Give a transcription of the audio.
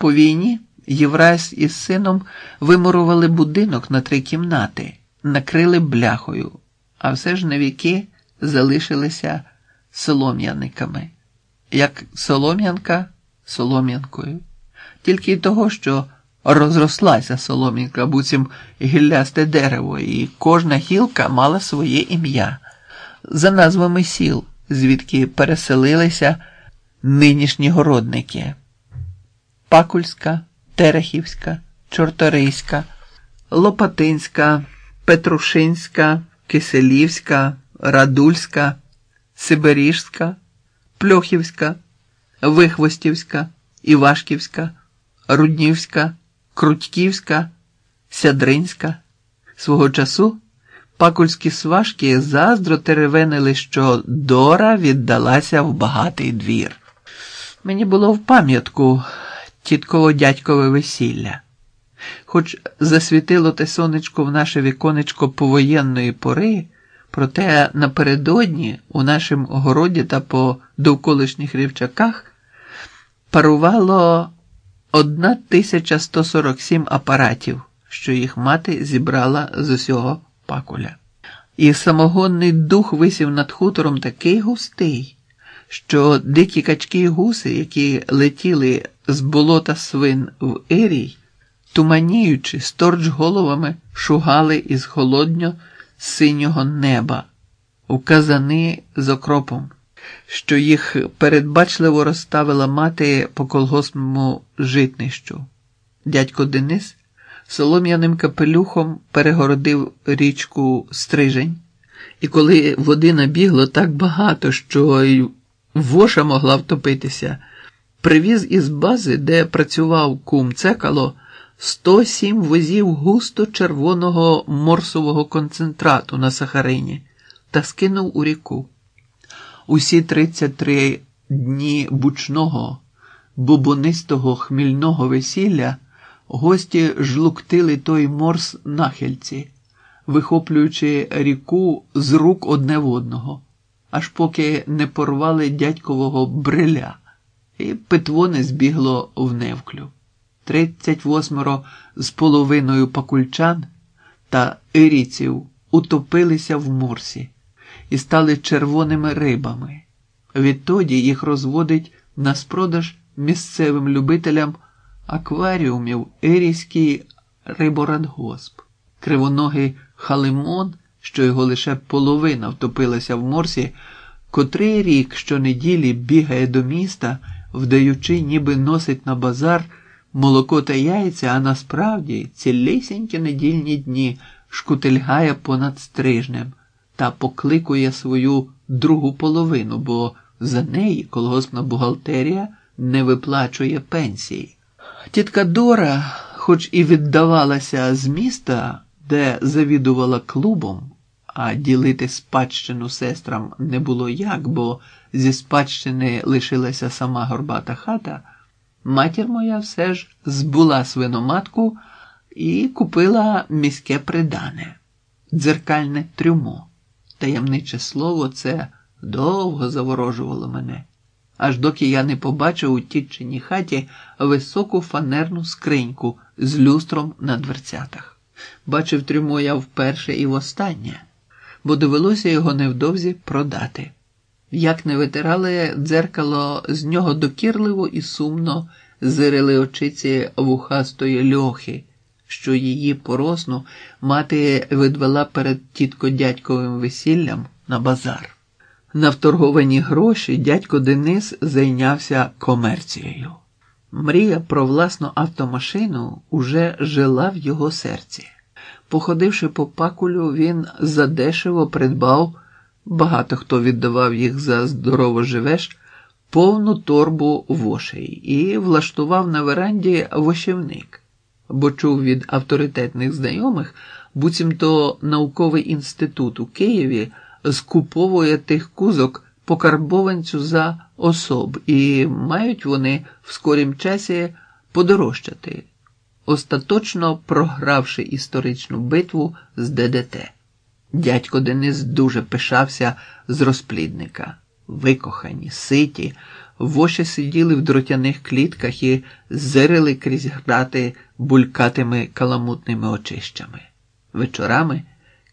По війні Єврась із сином вимурували будинок на три кімнати, накрили бляхою, а все ж на віки залишилися солом'яниками, як солом'янка солом'янкою. Тільки й того, що розрослася солом'янка, буцім гіллясте дерево, і кожна гілка мала своє ім'я за назвами сіл, звідки переселилися нинішні городники. Пакульська, Терехівська, Чорторийська, Лопатинська, Петрушинська, Киселівська, Радульська, Сибиріжська, Пльохівська, Вихвостівська, Івашківська, Руднівська, Крутьківська, Сядринська. Свого часу пакульські сважки заздро теревенили, що Дора віддалася в багатий двір. Мені було в пам'ятку тітково дядькове весілля. Хоч засвітило те сонечко в наше віконечко повоєнної пори, проте напередодні у нашому городі та по довколишніх рівчаках парувало 1147 апаратів, що їх мати зібрала з усього пакуля. І самогонний дух висів над хутором такий густий, що дикі качки й гуси, які летіли з болота свин в Ерій, туманіючи, сторч головами, шугали із холодньо синього неба у казани з окропом, що їх передбачливо розставила мати по колгоспному житнищу. Дядько Денис солом'яним капелюхом перегородив річку Стрижень, і коли води набігло так багато, що й воша могла втопитися, привіз із бази, де працював кум Цекало, 107 возів густо червоного морсового концентрату на Сахарині та скинув у ріку. Усі 33 дні бучного, бубонистого хмільного весілля гості жлуктили той морс нахильці, вихоплюючи ріку з рук одне в одного, аж поки не порвали дядькового бриля, і питво не збігло в невклю. Тридцять восьмеро з половиною пакульчан та ірійців утопилися в морсі і стали червоними рибами. Відтоді їх розводить на спродаж місцевим любителям акваріумів Ерійський риборадгосп, кривоногий халимон, що його лише половина втопилася в морсі, котрий рік щонеділі бігає до міста, вдаючи, ніби носить на базар молоко та яйця, а насправді цілісінькі недільні дні шкутильгає понад стрижнем та покликує свою другу половину, бо за неї колгоспна бухгалтерія не виплачує пенсії. Тітка Дора, хоч і віддавалася з міста, де завідувала клубом, а ділити спадщину сестрам не було як, бо зі спадщини лишилася сама горбата хата, матір моя все ж збула свиноматку і купила міське придане, дзеркальне трюмо. Таємниче слово це довго заворожувало мене, аж доки я не побачив у тітчиній хаті високу фанерну скриньку з люстром на дверцятах. Бачив трюмо я вперше і востаннє, бо довелося його невдовзі продати. Як не витирали дзеркало, з нього докірливо і сумно зирили очиці вухастої льохи що її поросну мати видвела перед тітко дядьковим весіллям на базар. На вторговані гроші дядько Денис зайнявся комерцією. Мрія про власну автомашину уже жила в його серці. Походивши по пакулю, він задешево придбав, багато хто віддавав їх за здорово живеш, повну торбу вошей і влаштував на веранді вошівник бо чув від авторитетних знайомих, буцімто науковий інститут у Києві скуповує тих кузок по карбованцю за особ, і мають вони в скорім часі подорожчати, остаточно програвши історичну битву з ДДТ. Дядько Денис дуже пишався з розплідника. Викохані, ситі, воші сиділи в дротяних клітках і зирили крізь грати булькатими каламутними очищами. Вечорами